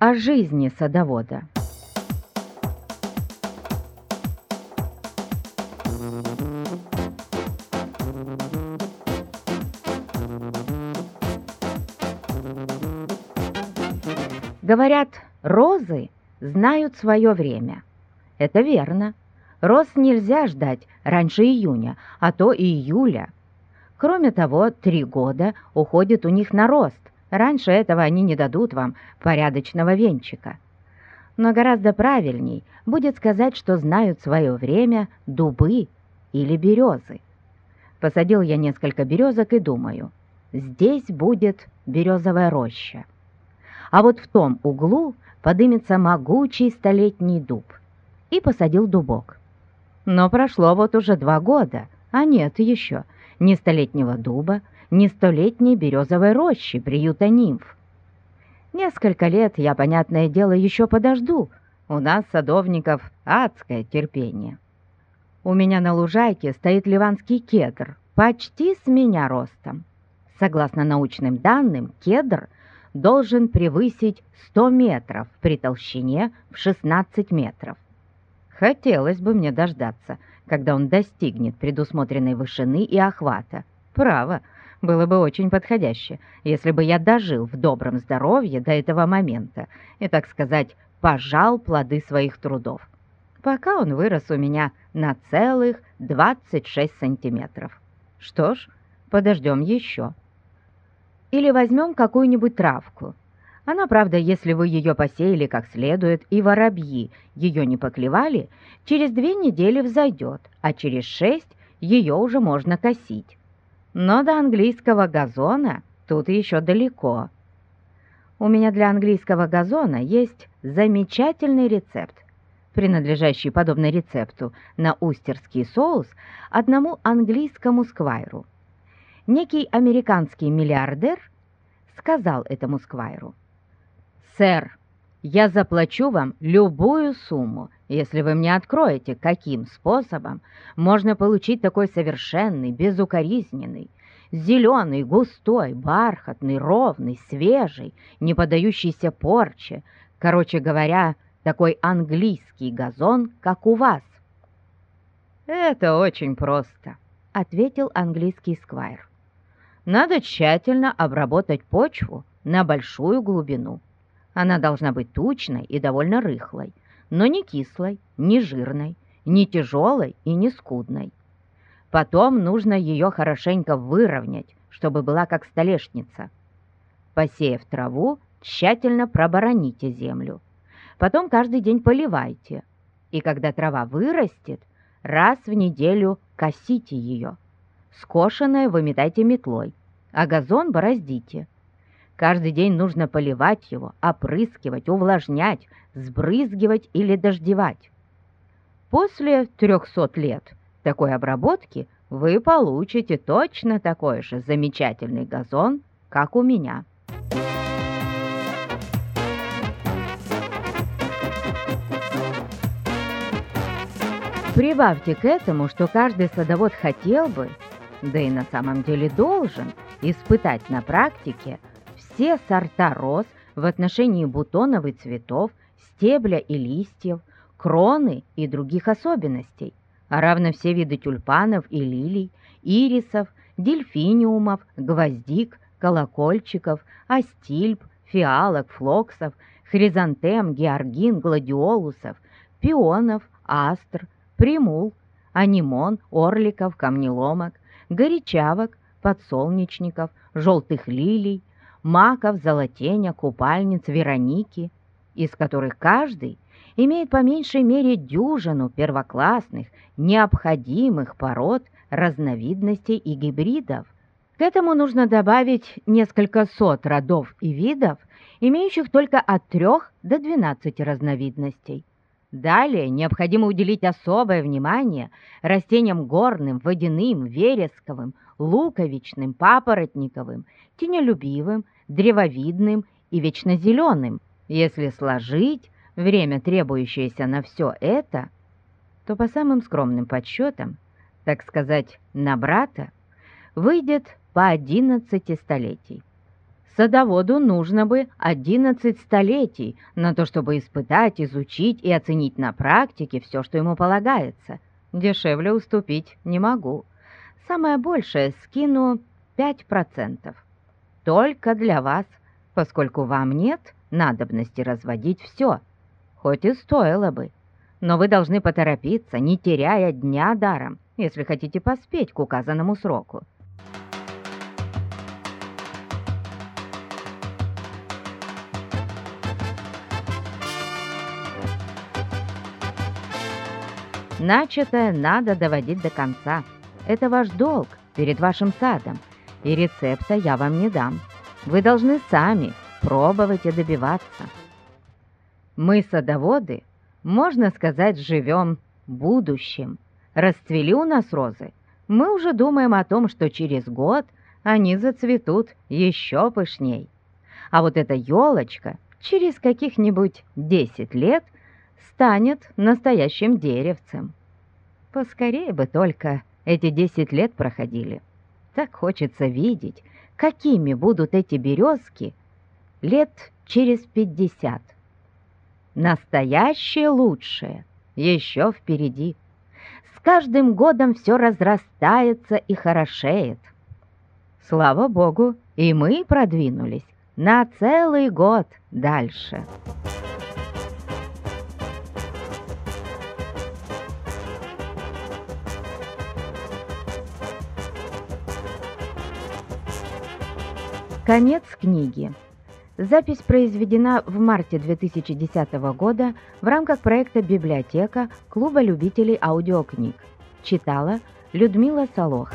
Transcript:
О жизни садовода. Говорят, розы знают свое время. Это верно. Роз нельзя ждать раньше июня, а то и июля. Кроме того, три года уходит у них на рост, Раньше этого они не дадут вам порядочного венчика. Но гораздо правильней будет сказать, что знают свое время дубы или березы. Посадил я несколько березок и думаю, здесь будет березовая роща. А вот в том углу подымется могучий столетний дуб. И посадил дубок. Но прошло вот уже два года, а нет еще ни столетнего дуба, не столетней березовой рощи приюта нимф. Несколько лет я, понятное дело, еще подожду. У нас, садовников, адское терпение. У меня на лужайке стоит ливанский кедр, почти с меня ростом. Согласно научным данным, кедр должен превысить 100 метров при толщине в 16 метров. Хотелось бы мне дождаться, когда он достигнет предусмотренной вышины и охвата. Право, было бы очень подходяще, если бы я дожил в добром здоровье до этого момента и, так сказать, пожал плоды своих трудов. Пока он вырос у меня на целых 26 сантиметров. Что ж, подождем еще. Или возьмем какую-нибудь травку. Она, правда, если вы ее посеяли как следует и воробьи ее не поклевали, через две недели взойдет, а через шесть ее уже можно косить. Но до английского газона тут еще далеко. У меня для английского газона есть замечательный рецепт, принадлежащий подобно рецепту на устерский соус одному английскому сквайру. Некий американский миллиардер сказал этому сквайру, «Сэр, я заплачу вам любую сумму, если вы мне откроете, каким способом можно получить такой совершенный, безукоризненный, зеленый, густой, бархатный, ровный, свежий, не подающийся порче, короче говоря, такой английский газон, как у вас. «Это очень просто», — ответил английский сквайр. «Надо тщательно обработать почву на большую глубину. Она должна быть тучной и довольно рыхлой, но не кислой, не жирной, не тяжелой и не скудной. Потом нужно ее хорошенько выровнять, чтобы была как столешница. Посеяв траву, тщательно пробороните землю. Потом каждый день поливайте. И когда трава вырастет, раз в неделю косите ее. Скошенное выметайте метлой, а газон бороздите. Каждый день нужно поливать его, опрыскивать, увлажнять, сбрызгивать или дождевать. После 300 лет такой обработки вы получите точно такой же замечательный газон, как у меня. Прибавьте к этому, что каждый садовод хотел бы, да и на самом деле должен, испытать на практике все сорта роз в отношении бутонов и цветов, стебля и листьев, кроны и других особенностей, а равно все виды тюльпанов и лилий, ирисов, дельфиниумов, гвоздик, колокольчиков, астильб, фиалок, флоксов, хризантем, георгин, гладиолусов, пионов, астр, примул, анимон, орликов, камнеломок, горячавок, подсолнечников, желтых лилий, маков, золотеня, купальниц, вероники, из которых каждый имеет по меньшей мере дюжину первоклассных, необходимых пород, разновидностей и гибридов. К этому нужно добавить несколько сот родов и видов, имеющих только от 3 до 12 разновидностей. Далее необходимо уделить особое внимание растениям горным, водяным, вересковым, луковичным, папоротниковым, тенелюбивым, древовидным и вечнозеленым. Если сложить время, требующееся на все это, то по самым скромным подсчетам, так сказать, на брата, выйдет по 11 столетий. Садоводу нужно бы 11 столетий на то, чтобы испытать, изучить и оценить на практике все, что ему полагается. Дешевле уступить не могу. Самое большее скину 5%. Только для вас, поскольку вам нет надобности разводить все, хоть и стоило бы. Но вы должны поторопиться, не теряя дня даром, если хотите поспеть к указанному сроку. Начатое надо доводить до конца. Это ваш долг перед вашим садом, и рецепта я вам не дам. Вы должны сами пробовать и добиваться. Мы, садоводы, можно сказать, живем будущим. Расцвели у нас розы, мы уже думаем о том, что через год они зацветут еще пышней. А вот эта елочка через каких-нибудь 10 лет – станет настоящим деревцем. Поскорее бы только эти десять лет проходили. Так хочется видеть, какими будут эти березки лет через пятьдесят. Настоящее лучшее еще впереди. С каждым годом все разрастается и хорошеет. Слава Богу, и мы продвинулись на целый год дальше. Конец книги. Запись произведена в марте 2010 года в рамках проекта «Библиотека» Клуба любителей аудиокниг. Читала Людмила Солоха.